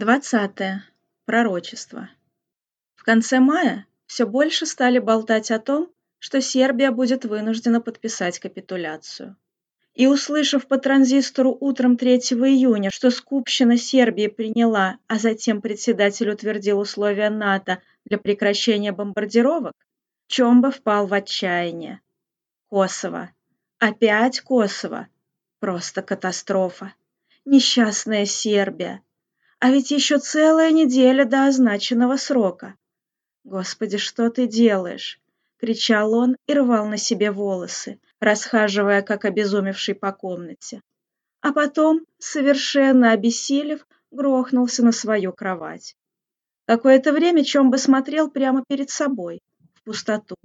20. Пророчество. В конце мая все больше стали болтать о том, что Сербия будет вынуждена подписать капитуляцию. И услышав по транзистору утром 3 июня, что скупщина Сербии приняла, а затем председатель утвердил условия НАТО для прекращения бомбардировок, Чомба впал в отчаяние. Косово. Опять Косово. Просто катастрофа. Несчастная Сербия. А ведь еще целая неделя до означенного срока. «Господи, что ты делаешь?» — кричал он и рвал на себе волосы, расхаживая, как обезумевший по комнате. А потом, совершенно обессилев, грохнулся на свою кровать. Какое-то время Чомба смотрел прямо перед собой, в пустоту,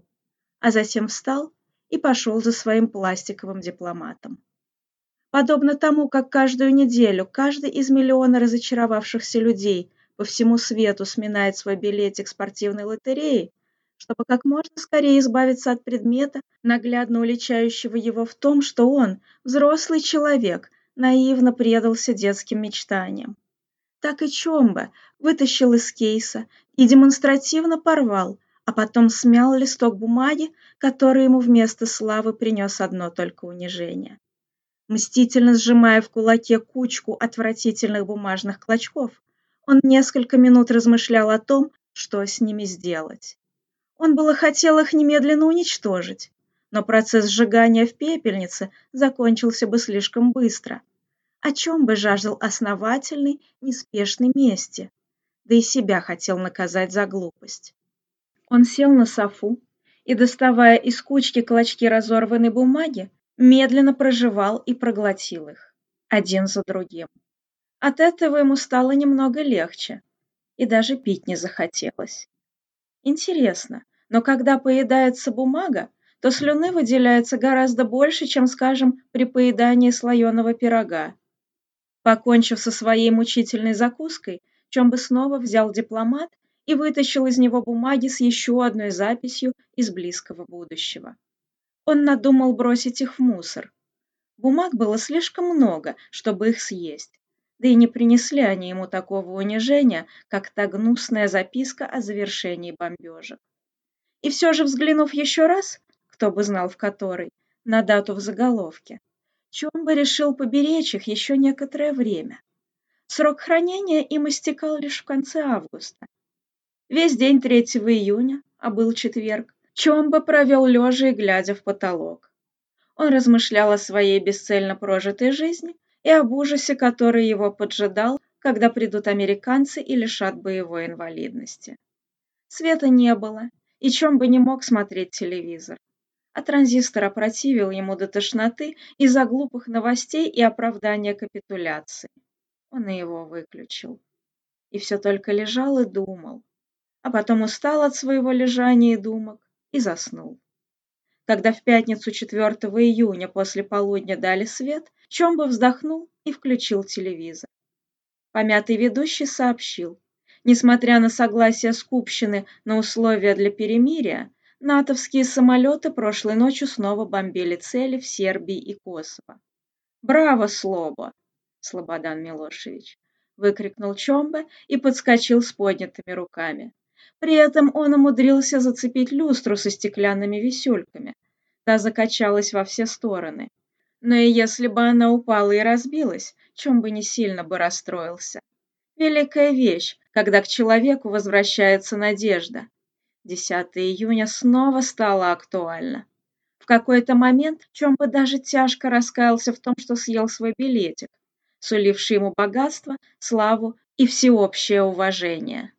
а затем встал и пошел за своим пластиковым дипломатом подобно тому, как каждую неделю каждый из миллиона разочаровавшихся людей по всему свету сминает свой билетик спортивной лотереи, чтобы как можно скорее избавиться от предмета, наглядно уличающего его в том, что он, взрослый человек, наивно предался детским мечтаниям. Так и Чомба вытащил из кейса и демонстративно порвал, а потом смял листок бумаги, который ему вместо славы принес одно только унижение мстительно сжимая в кулаке кучку отвратительных бумажных клочков. Он несколько минут размышлял о том, что с ними сделать. Он было хотел их немедленно уничтожить, но процесс сжигания в пепельнице закончился бы слишком быстро. О чем бы жаждал основательный, неспешный мести, да и себя хотел наказать за глупость. Он сел на софу и, доставая из кучки клочки разорванной бумаги, медленно проживал и проглотил их, один за другим. От этого ему стало немного легче, и даже пить не захотелось. Интересно, но когда поедается бумага, то слюны выделяется гораздо больше, чем, скажем, при поедании слоеного пирога. Покончив со своей мучительной закуской, чем бы снова взял дипломат и вытащил из него бумаги с еще одной записью из близкого будущего. Он надумал бросить их в мусор. Бумаг было слишком много, чтобы их съесть. Да и не принесли они ему такого унижения, как та гнусная записка о завершении бомбежек. И все же, взглянув еще раз, кто бы знал в который, на дату в заголовке, чем бы решил поберечь их еще некоторое время. Срок хранения им истекал лишь в конце августа. Весь день 3 июня, а был четверг, чем бы провел лежа и глядя в потолок. Он размышлял о своей бесцельно прожитой жизни и об ужасе, который его поджидал, когда придут американцы и лишат боевой инвалидности. Света не было, и чем бы не мог смотреть телевизор. А транзистор опротивил ему до тошноты из-за глупых новостей и оправдания капитуляции. Он и его выключил. И все только лежал и думал. А потом устал от своего лежания и думок и заснул. Когда в пятницу 4 июня после полудня дали свет, Чомба вздохнул и включил телевизор. Помятый ведущий сообщил, несмотря на согласие скупщины на условия для перемирия, натовские самолеты прошлой ночью снова бомбили цели в Сербии и Косово. «Браво, Слобо!» – Слободан Милошевич выкрикнул Чомба и подскочил с поднятыми руками. При этом он умудрился зацепить люстру со стеклянными висюльками. Та закачалась во все стороны. Но и если бы она упала и разбилась, чем бы не сильно бы расстроился. Великая вещь, когда к человеку возвращается надежда. 10 июня снова стало актуально. В какой-то момент Чомба даже тяжко раскаялся в том, что съел свой билетик, суливший ему богатство, славу и всеобщее уважение.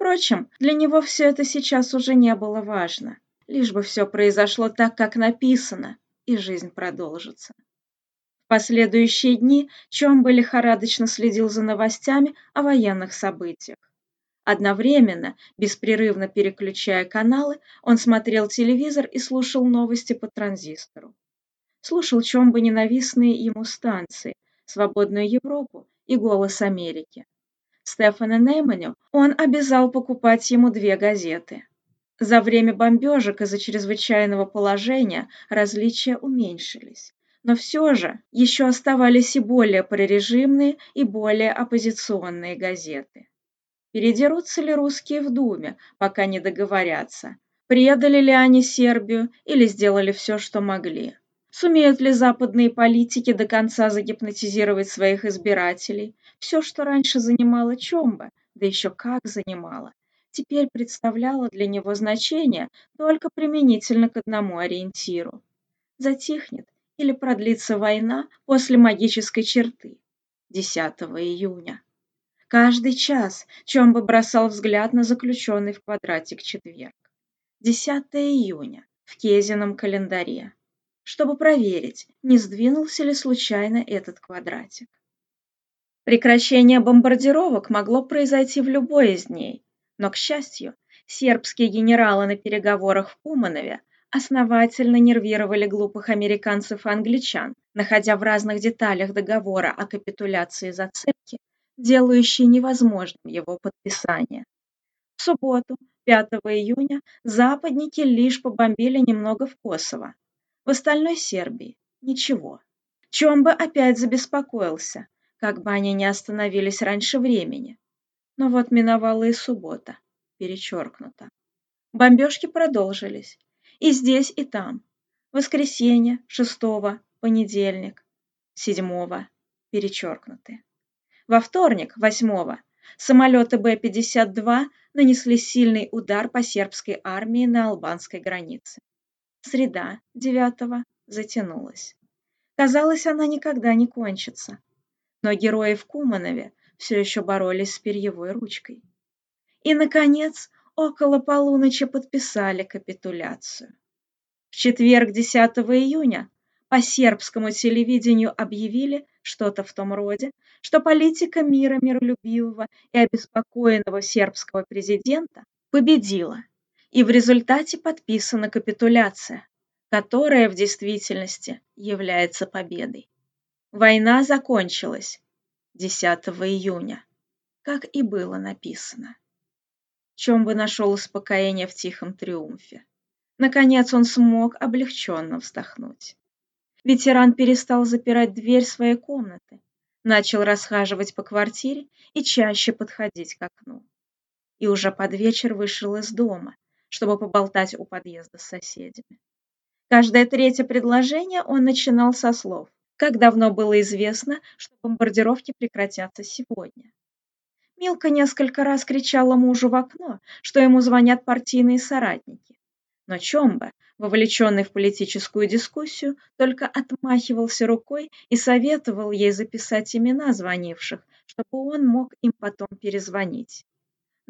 Впрочем, для него все это сейчас уже не было важно. Лишь бы все произошло так, как написано, и жизнь продолжится. В последующие дни Чомбы лихорадочно следил за новостями о военных событиях. Одновременно, беспрерывно переключая каналы, он смотрел телевизор и слушал новости по транзистору. Слушал Чомбы ненавистные ему станции, «Свободную Европу» и «Голос Америки». Стефана Нейманю, он обязал покупать ему две газеты. За время бомбежек из-за чрезвычайного положения различия уменьшились. Но все же еще оставались и более прорежимные и более оппозиционные газеты. Передерутся ли русские в Думе, пока не договорятся? Предали ли они Сербию или сделали все, что могли? Сумеют ли западные политики до конца загипнотизировать своих избирателей? Все, что раньше занимало Чомба, да еще как занимало, теперь представляло для него значение только применительно к одному ориентиру. Затихнет или продлится война после магической черты 10 июня. Каждый час Чомба бросал взгляд на заключенный в квадратик четверг. 10 июня в Кезином календаре чтобы проверить, не сдвинулся ли случайно этот квадратик. Прекращение бомбардировок могло произойти в любой из дней, но, к счастью, сербские генералы на переговорах в Уманове основательно нервировали глупых американцев и англичан, находя в разных деталях договора о капитуляции зацепки, делающие невозможным его подписание. В субботу, 5 июня, западники лишь побомбили немного в Косово, в остальной Сербии ничего. Чомба опять забеспокоился, как бы они не остановились раньше времени. Но вот миновала и суббота, перечеркнуто. Бомбежки продолжились. И здесь, и там. Воскресенье, шестого, понедельник, седьмого, перечеркнуты. Во вторник, восьмого, самолеты Б-52 нанесли сильный удар по сербской армии на албанской границе среда, 9 затянулась. Казалось, она никогда не кончится. Но герои в Куманове все еще боролись с перьевой ручкой. И, наконец, около полуночи подписали капитуляцию. В четверг, 10 июня, по сербскому телевидению объявили что-то в том роде, что политика мира миролюбивого и обеспокоенного сербского президента победила и в результате подписана капитуляция, которая в действительности является победой. Война закончилась 10 июня, как и было написано. чем бы нашел успокоение в тихом триумфе. Наконец он смог облегченно вздохнуть. Ветеран перестал запирать дверь своей комнаты, начал расхаживать по квартире и чаще подходить к окну. И уже под вечер вышел из дома, чтобы поболтать у подъезда с соседями. Каждое третье предложение он начинал со слов «Как давно было известно, что бомбардировки прекратятся сегодня?» Милка несколько раз кричала мужу в окно, что ему звонят партийные соратники. Но Чомба, вовлеченный в политическую дискуссию, только отмахивался рукой и советовал ей записать имена звонивших, чтобы он мог им потом перезвонить.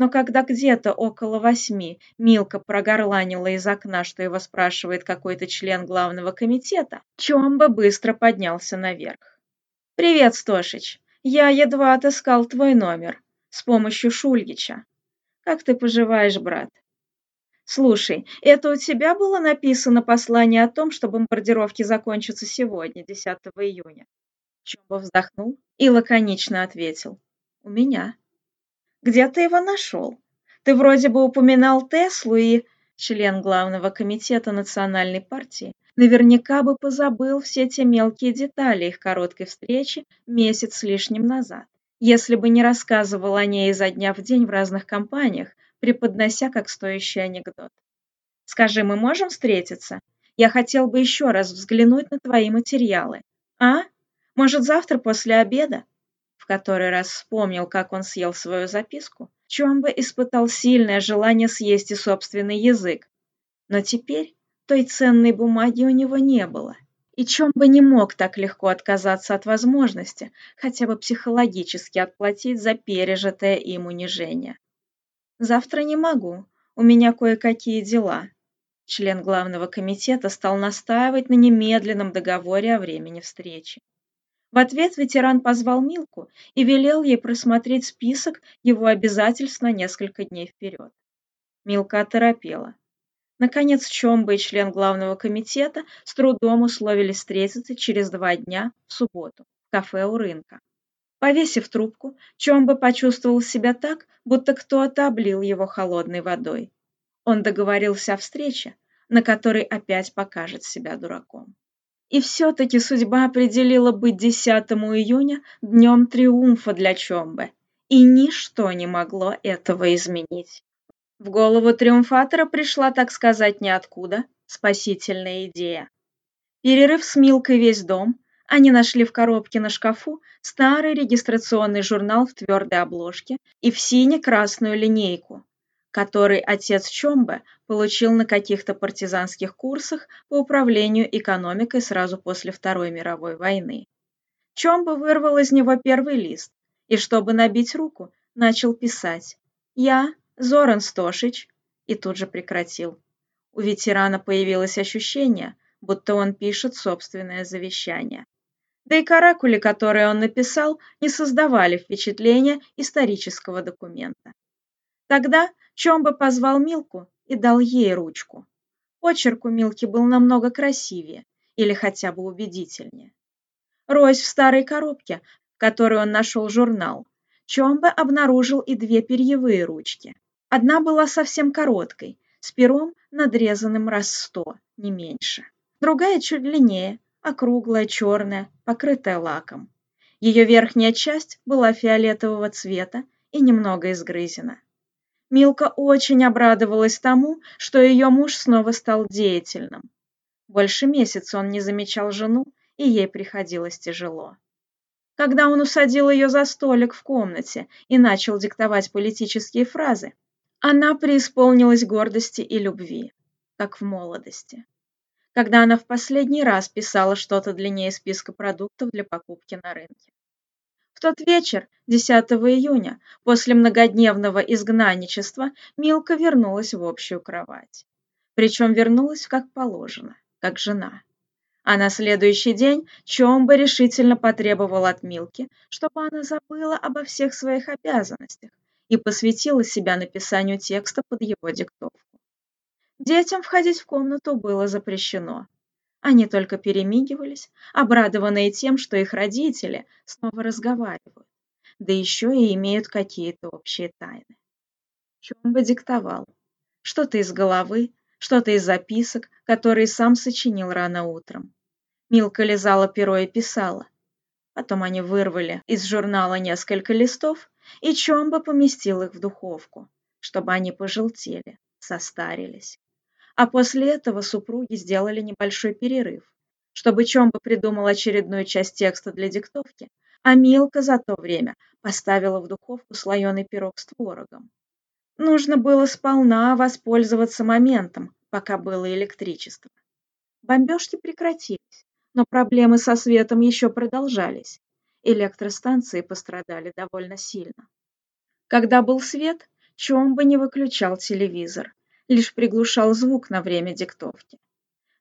Но когда где-то около восьми Милка прогорланила из окна, что его спрашивает какой-то член главного комитета, Чомба быстро поднялся наверх. «Привет, Стошич. Я едва отыскал твой номер. С помощью Шульгича. Как ты поживаешь, брат?» «Слушай, это у тебя было написано послание о том, что бомбардировки закончатся сегодня, 10 июня?» Чумба вздохнул и лаконично ответил. «У меня» где ты его нашел? Ты вроде бы упоминал Теслу и член главного комитета национальной партии, наверняка бы позабыл все те мелкие детали их короткой встречи месяц с лишним назад, если бы не рассказывал о ней изо дня в день в разных компаниях, преподнося как стоящий анекдот. Скажи, мы можем встретиться? Я хотел бы еще раз взглянуть на твои материалы. А? Может, завтра после обеда? который раз вспомнил, как он съел свою записку, Чомбо испытал сильное желание съесть и собственный язык. Но теперь той ценной бумаги у него не было. И Чомбо не мог так легко отказаться от возможности хотя бы психологически отплатить за пережитое им унижение. «Завтра не могу, у меня кое-какие дела», член главного комитета стал настаивать на немедленном договоре о времени встречи. В ответ ветеран позвал Милку и велел ей просмотреть список его обязательств на несколько дней вперед. Милка оторопела. Наконец, Чомба и член главного комитета с трудом условились встретиться через два дня в субботу в кафе у рынка. Повесив трубку, Чомба почувствовал себя так, будто кто-то облил его холодной водой. Он договорился о встрече, на которой опять покажет себя дураком. И все-таки судьба определила быть 10 июня днем триумфа для Чомбы, и ничто не могло этого изменить. В голову триумфатора пришла, так сказать, ниоткуда спасительная идея. Перерыв с Милкой весь дом, они нашли в коробке на шкафу старый регистрационный журнал в твердой обложке и в сине-красную линейку который отец Чомбе получил на каких-то партизанских курсах по управлению экономикой сразу после Второй мировой войны. Чомбе вырвал из него первый лист и, чтобы набить руку, начал писать «Я, Зоран Стошич» и тут же прекратил. У ветерана появилось ощущение, будто он пишет собственное завещание. Да и каракули, которые он написал, не создавали впечатления исторического документа. Тогда Чомба позвал Милку и дал ей ручку. Почерк у Милки был намного красивее или хотя бы убедительнее. Роясь в старой коробке, в которой он нашел журнал, Чомба обнаружил и две перьевые ручки. Одна была совсем короткой, с пером, надрезанным раз сто, не меньше. Другая чуть длиннее, округлая, черная, покрытая лаком. Ее верхняя часть была фиолетового цвета и немного изгрызена. Милка очень обрадовалась тому, что ее муж снова стал деятельным. Больше месяца он не замечал жену, и ей приходилось тяжело. Когда он усадил ее за столик в комнате и начал диктовать политические фразы, она преисполнилась гордости и любви, как в молодости. Когда она в последний раз писала что-то длиннее списка продуктов для покупки на рынке. Тот вечер, 10 июня, после многодневного изгнанничества, Милка вернулась в общую кровать. Причем вернулась как положено, как жена. А на следующий день Чомба решительно потребовал от Милки, чтобы она забыла обо всех своих обязанностях и посвятила себя написанию текста под его диктовку. Детям входить в комнату было запрещено, они только перемигивались, обрадованные тем, что их родители снова разговаривают, да еще и имеют какие-то общие тайны. Чомба диктовал. Что-то из головы, что-то из записок, которые сам сочинил рано утром. Милка лизала перо и писала. Потом они вырвали из журнала несколько листов, и Чомба поместил их в духовку, чтобы они пожелтели, состарились а после этого супруги сделали небольшой перерыв, чтобы Чомба придумал очередную часть текста для диктовки, а Милка за то время поставила в духовку слоеный пирог с творогом. Нужно было сполна воспользоваться моментом, пока было электричество. Бомбежки прекратились, но проблемы со светом еще продолжались. Электростанции пострадали довольно сильно. Когда был свет, Чомба не выключал телевизор, лишь приглушал звук на время диктовки.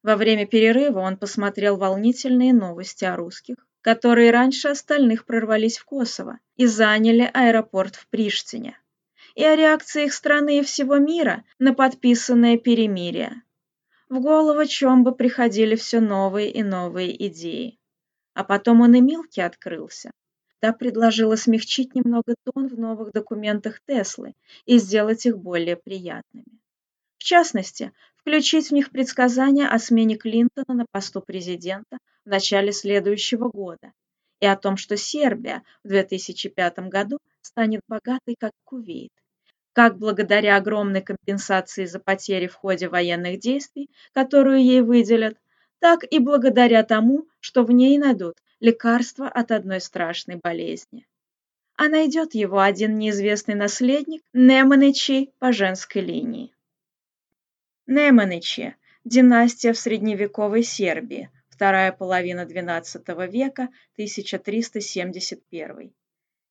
Во время перерыва он посмотрел волнительные новости о русских, которые раньше остальных прорвались в Косово и заняли аэропорт в Приштине, и о реакции их страны и всего мира на подписанное перемирие. В голову Чомба приходили все новые и новые идеи. А потом он и Милке открылся. Та предложила смягчить немного тон в новых документах Теслы и сделать их более приятными. В частности, включить в них предсказания о смене Клинтона на посту президента в начале следующего года и о том, что Сербия в 2005 году станет богатой, как Кувейт, как благодаря огромной компенсации за потери в ходе военных действий, которую ей выделят, так и благодаря тому, что в ней найдут лекарство от одной страшной болезни. А найдет его один неизвестный наследник Неманычей по женской линии. Неманычи – династия в средневековой Сербии, вторая половина XII века, 1371.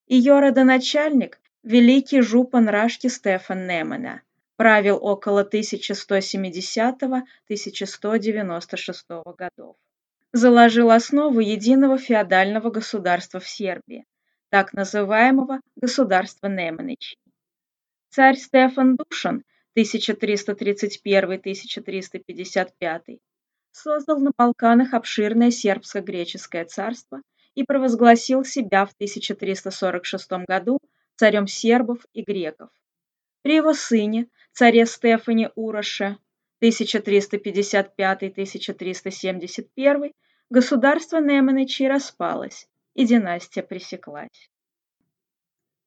Ее родоначальник – великий жупан Рашки Стефан Немана, правил около 1170-1196 годов. Заложил основу единого феодального государства в Сербии, так называемого государства Неманычей. Царь Стефан Душан – 1331-1355, создал на Балканах обширное сербско-греческое царство и провозгласил себя в 1346 году царем сербов и греков. При его сыне, царе Стефане Уроше, 1355-1371, государство Неманычи распалось, и династия пресеклась.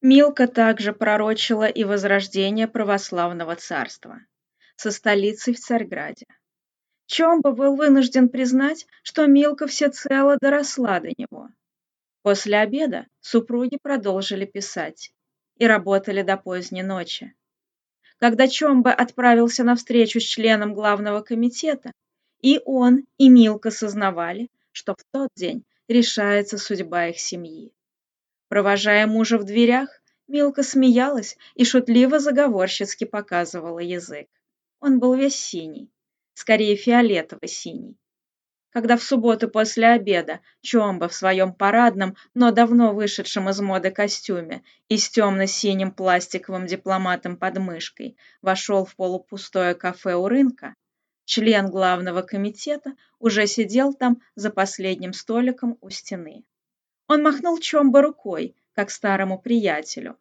Милка также пророчила и возрождение православного царства со столицей в Царьграде. Чомба был вынужден признать, что Милка всецело доросла до него. После обеда супруги продолжили писать и работали до поздней ночи. Когда Чомба отправился на встречу с членом главного комитета, и он, и Милка сознавали, что в тот день решается судьба их семьи провожая мужа в дверях, Милка смеялась и шутливо-заговорщицки показывала язык. Он был весь синий, скорее фиолетово-синий. Когда в субботу после обеда Чомба в своем парадном, но давно вышедшем из моды костюме и с темно-синим пластиковым дипломатом под мышкой вошел в полупустое кафе у рынка, член главного комитета уже сидел там за последним столиком у стены. Он махнул Чомбо рукой, как старому приятелю.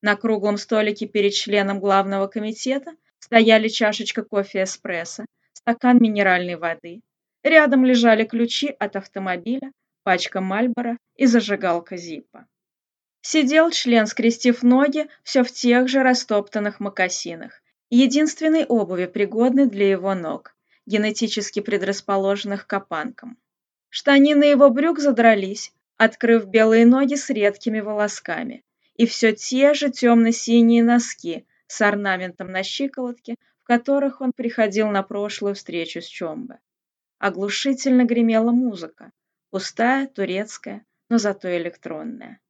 На круглом столике перед членом главного комитета стояли чашечка кофе эспрессо, стакан минеральной воды. Рядом лежали ключи от автомобиля, пачка Мальбора и зажигалка Зиппа. Сидел член, скрестив ноги, все в тех же растоптанных мокасинах, единственной обуви, пригодной для его ног, генетически предрасположенных к опанкам. Штанины его брюк задрались, открыв белые ноги с редкими волосками, и все те же темно-синие носки с орнаментом на щиколотке, в которых он приходил на прошлую встречу с Чомбе. Оглушительно гремела музыка, пустая, турецкая, но зато электронная.